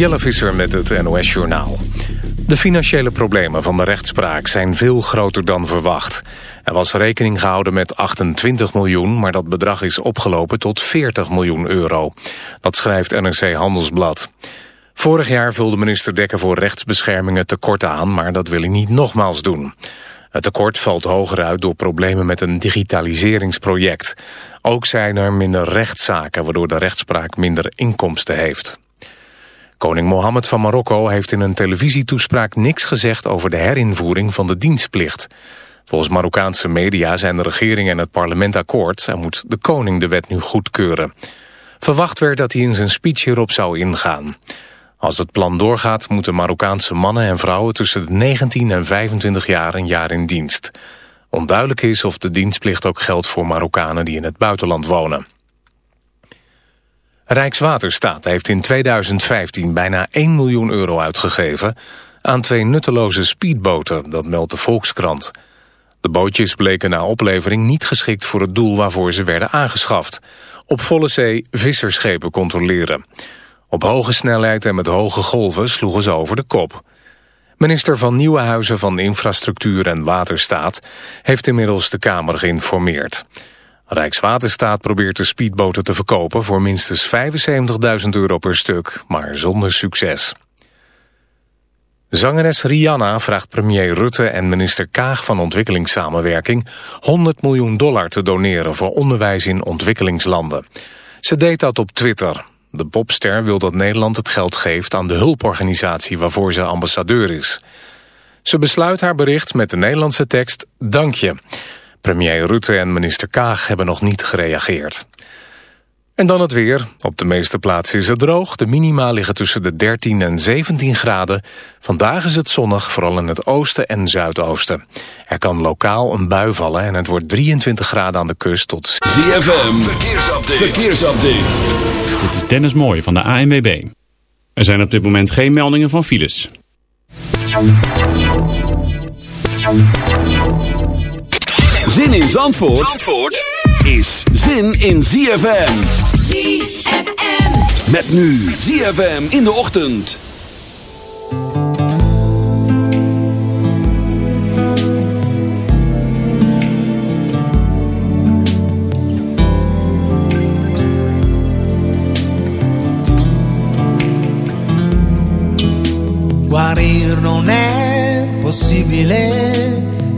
Jelle Visser met het NOS-journaal. De financiële problemen van de rechtspraak zijn veel groter dan verwacht. Er was rekening gehouden met 28 miljoen, maar dat bedrag is opgelopen tot 40 miljoen euro. Dat schrijft NRC Handelsblad. Vorig jaar vulde minister Dekker voor rechtsbeschermingen tekort aan, maar dat wil hij niet nogmaals doen. Het tekort valt hoger uit door problemen met een digitaliseringsproject. Ook zijn er minder rechtszaken, waardoor de rechtspraak minder inkomsten heeft. Koning Mohammed van Marokko heeft in een televisietoespraak niks gezegd over de herinvoering van de dienstplicht. Volgens Marokkaanse media zijn de regering en het parlement akkoord en moet de koning de wet nu goedkeuren. Verwacht werd dat hij in zijn speech hierop zou ingaan. Als het plan doorgaat moeten Marokkaanse mannen en vrouwen tussen de 19 en 25 jaar een jaar in dienst. Onduidelijk is of de dienstplicht ook geldt voor Marokkanen die in het buitenland wonen. Rijkswaterstaat heeft in 2015 bijna 1 miljoen euro uitgegeven... aan twee nutteloze speedboten, dat meldt de Volkskrant. De bootjes bleken na oplevering niet geschikt voor het doel waarvoor ze werden aangeschaft. Op volle zee visserschepen controleren. Op hoge snelheid en met hoge golven sloegen ze over de kop. Minister van Nieuwenhuizen van Infrastructuur en Waterstaat... heeft inmiddels de Kamer geïnformeerd. Rijkswaterstaat probeert de speedboten te verkopen voor minstens 75.000 euro per stuk, maar zonder succes. Zangeres Rihanna vraagt premier Rutte en minister Kaag van Ontwikkelingssamenwerking 100 miljoen dollar te doneren voor onderwijs in ontwikkelingslanden. Ze deed dat op Twitter. De popster wil dat Nederland het geld geeft aan de hulporganisatie waarvoor ze ambassadeur is. Ze besluit haar bericht met de Nederlandse tekst Dank je. Premier Rutte en minister Kaag hebben nog niet gereageerd. En dan het weer. Op de meeste plaatsen is het droog. De minima liggen tussen de 13 en 17 graden. Vandaag is het zonnig, vooral in het oosten en zuidoosten. Er kan lokaal een bui vallen en het wordt 23 graden aan de kust tot... ZFM, verkeersupdate. verkeersupdate. Dit is Dennis Mooij van de ANWB. Er zijn op dit moment geen meldingen van files. Zin in Zandvoort, Zandvoort is zin in ZFM. ZFM. Met nu ZFM in de ochtend. Guarir non è possibile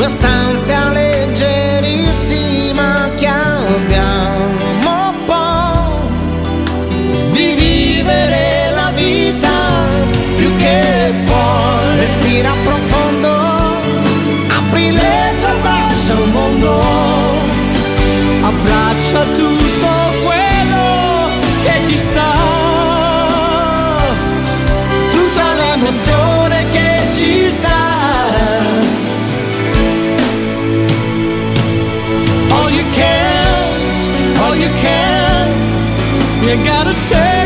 quest'ansia leggerissima che abbiamo po' di vivere la vita più che puoi. Respira profondo apri le tue braccia al mondo. Abbracciati you gotta take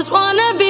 just wanna be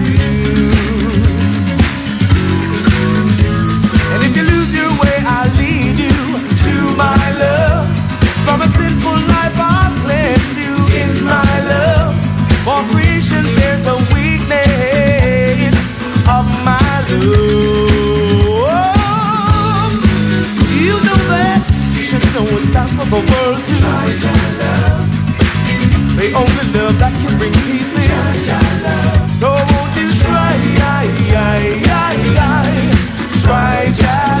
Only love that can bring peace in. So won't you try, try your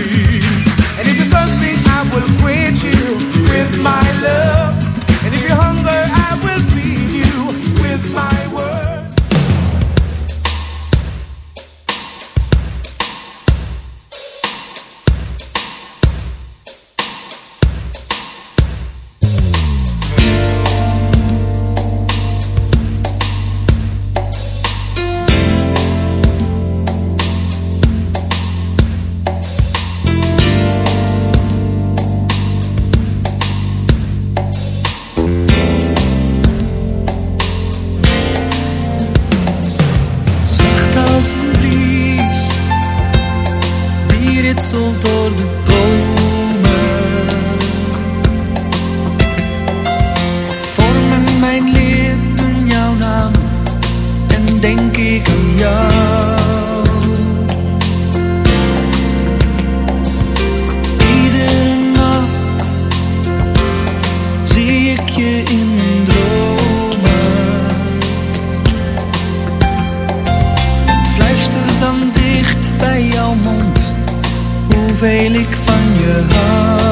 Hoeveel ik van je hou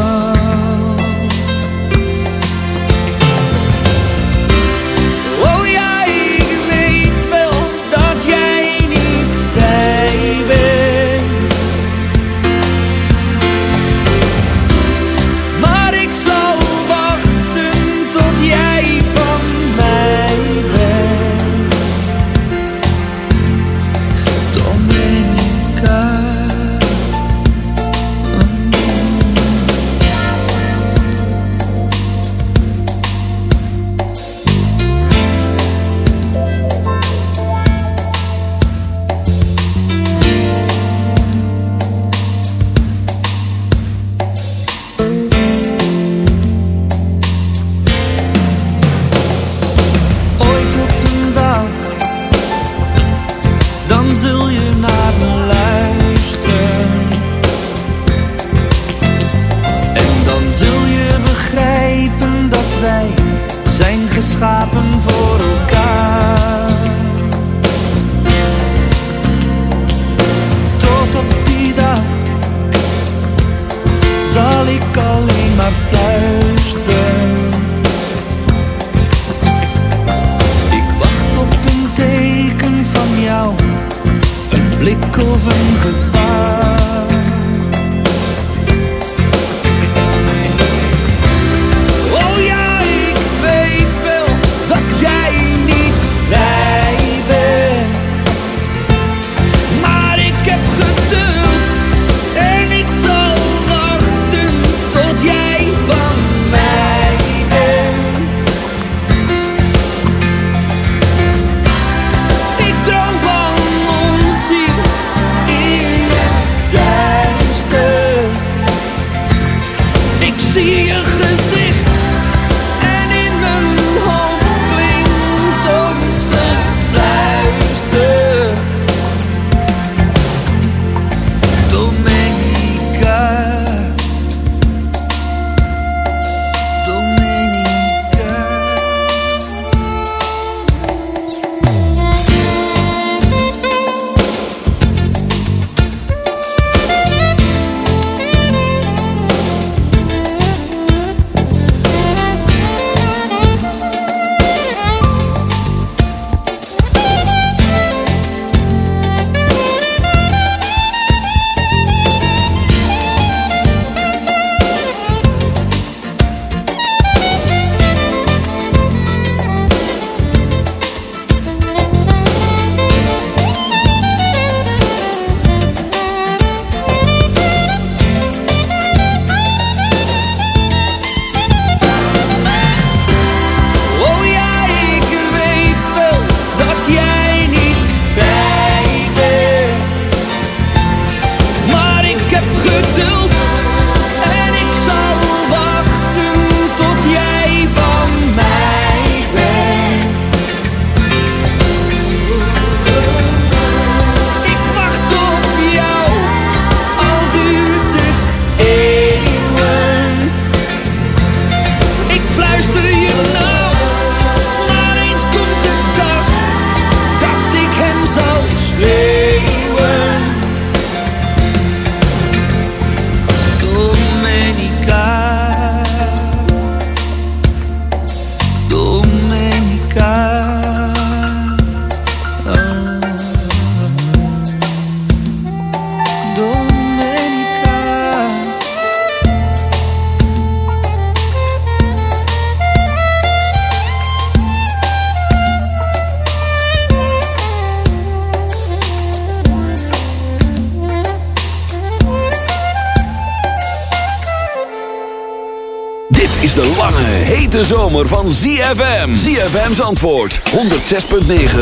zomer van ZFM. ZFM's antwoord. 106.9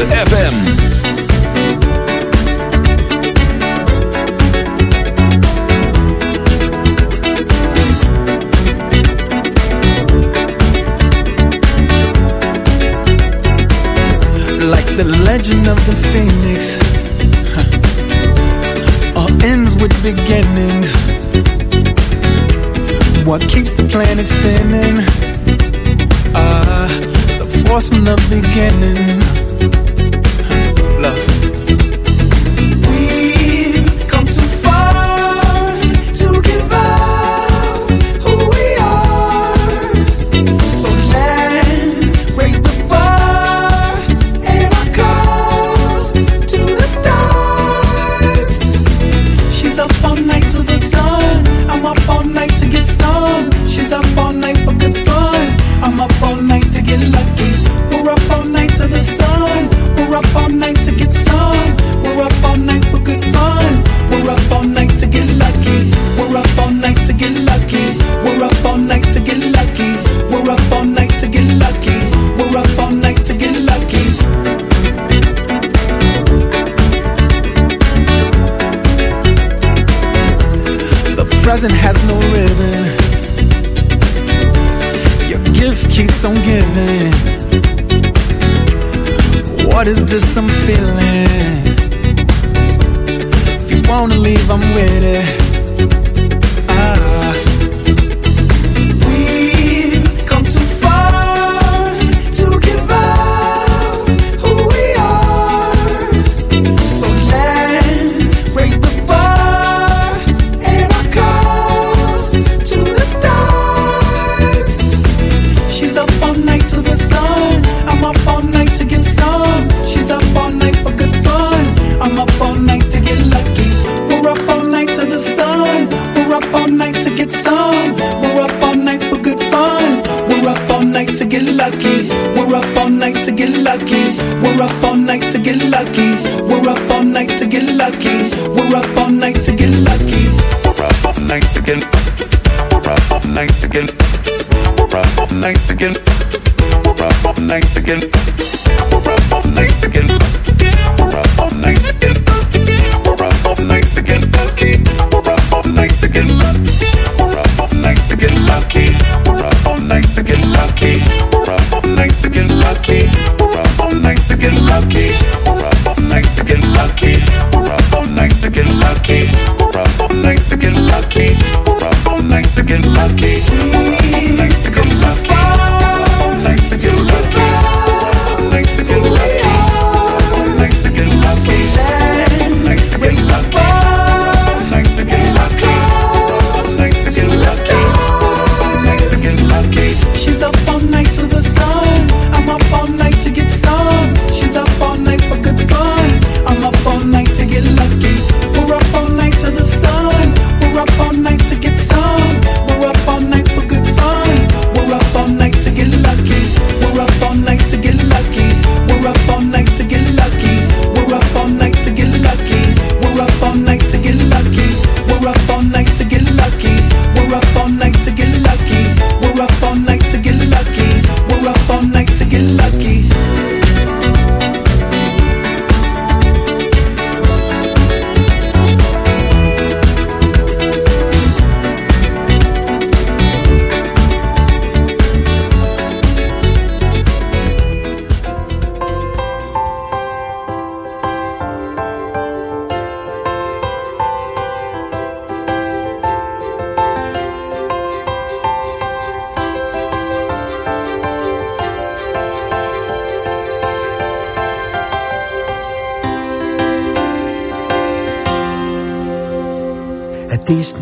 FM. Like the legend of the phoenix. All ends with beginnings. What keeps the planet spinning? was from the beginning. Love.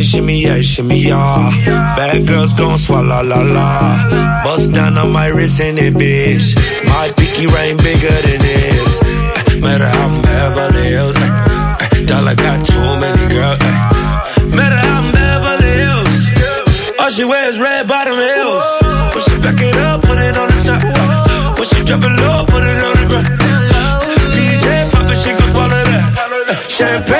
Shimmy, shimmy, yeah, shimmy, yeah. Bad girls gon' swallow la la. Bust down on my wrist and it, bitch. My pinky ring bigger than this. Eh, Matter how I'm Beverly Hills. eh, eh, Dollar got too many girls. Matter how I'm Beverly Hills. All she wears red bottom heels. When she back it up, put it on the top. When she drop it low, put it on the ground. DJ pop it, she gon' swallow that. Champagne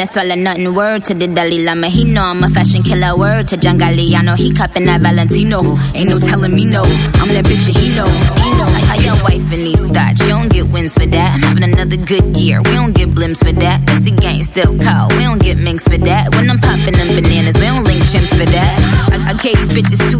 No swallow nothing. Word to the Dalai Lama, he know I'm a fashion killer. Word to John Galliano, he cupping that Valentino. Ain't no telling me no, I'm that bitch and he know. Like how your wife in these thoughts, you don't get wins for that. I'm having another good year, we don't get blimps for that. Cause the gang still cold, we don't get minks for that. When I'm popping them bananas, we don't link chimps for that. I, I gave these bitches two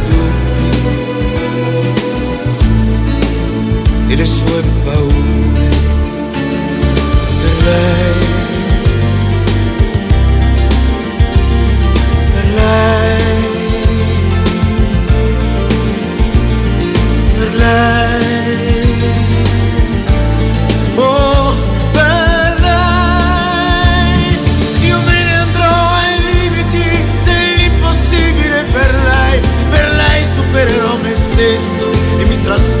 e le sue paure. Per lei, per oh io me ne andrò ai limiti dell'impossibile per lei, per lei supererò me stesso e mi trasformerò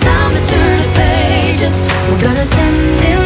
Time to turn the pages. We're gonna stand in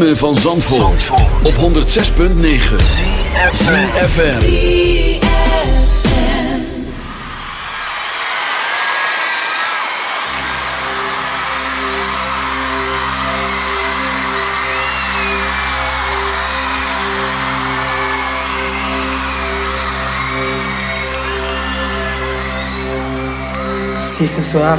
Ritme van Zandvoort, op 106.9 FM. Si ce soir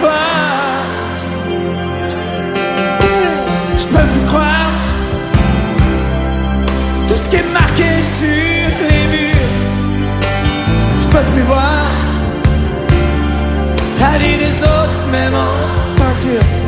Voix Je peux plus croire Tout ce qui est marqué sur les murs. Je peux plus voir La vie des autres même en peinture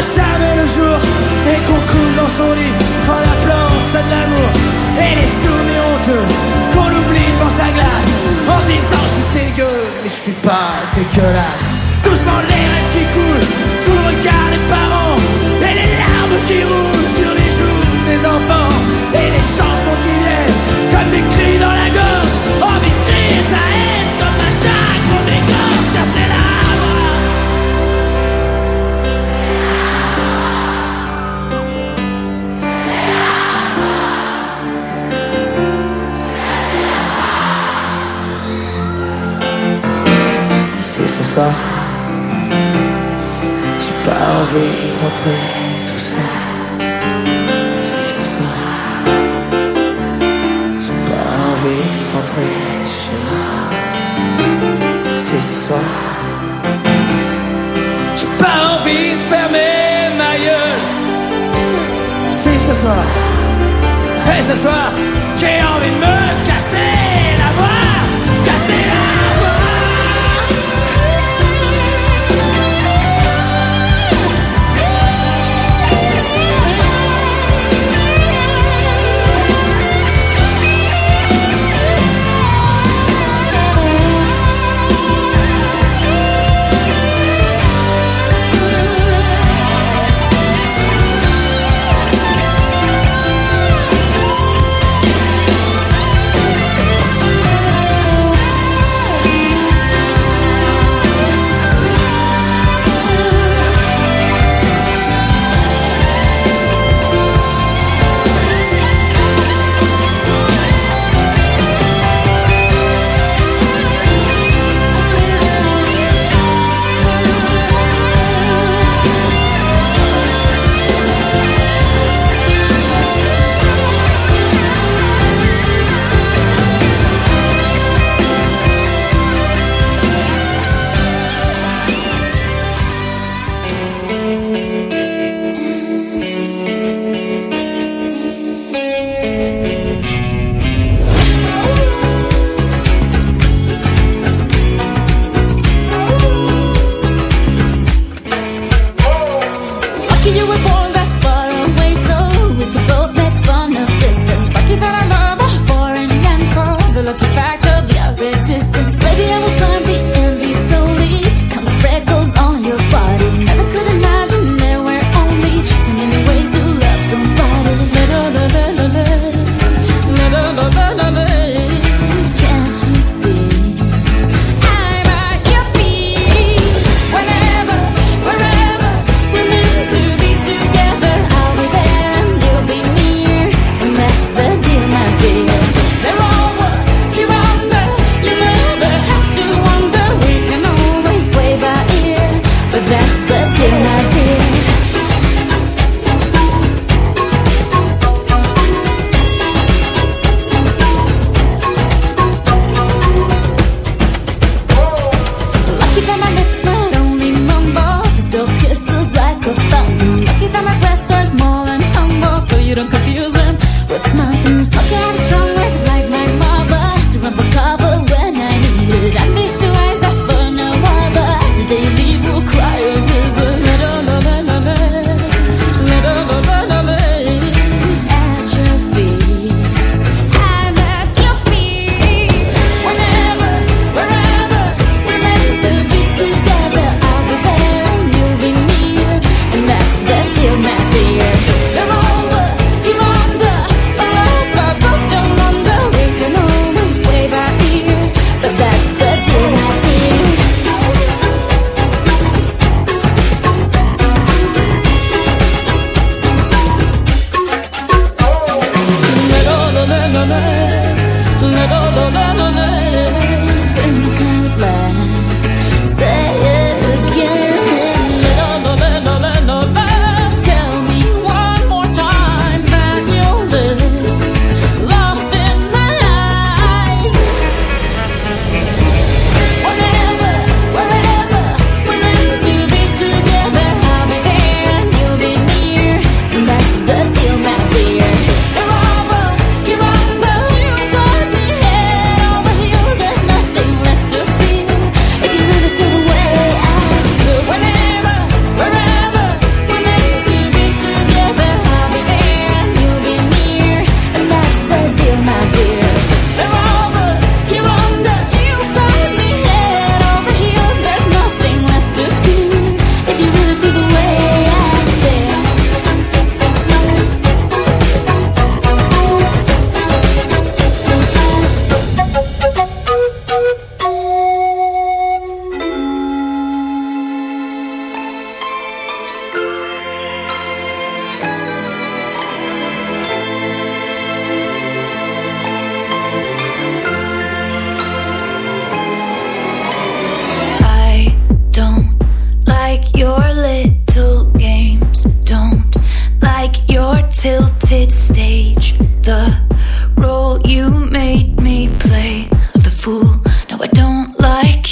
jamais le jour Et qu'on couche dans son lit En appelant ça de l'amour Et les souvenirs honteux Qu'on oublie devant sa glace En se disant je suis dégueu Mais je suis pas dégueulasse. Doucement les rêves qui coulent Sous le regard des parents Et les larmes qui roulent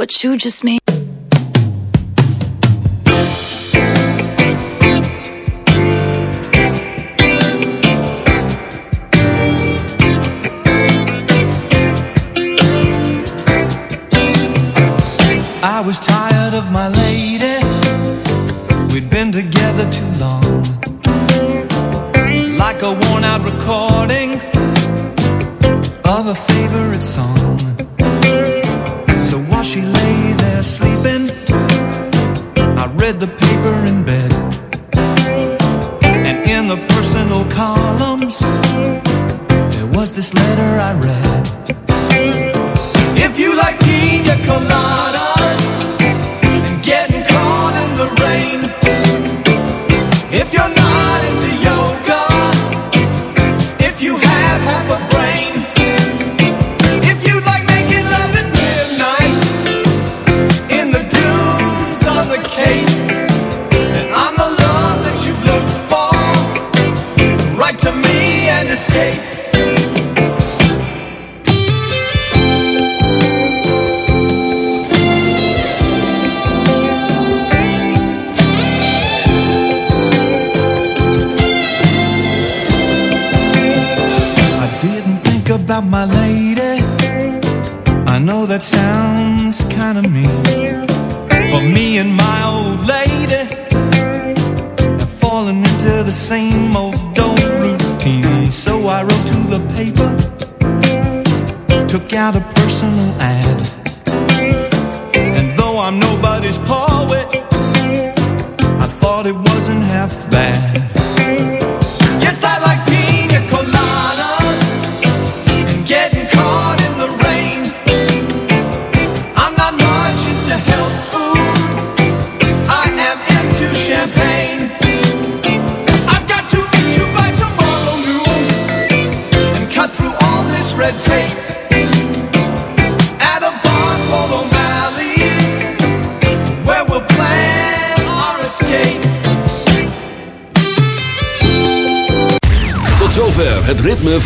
What you just made.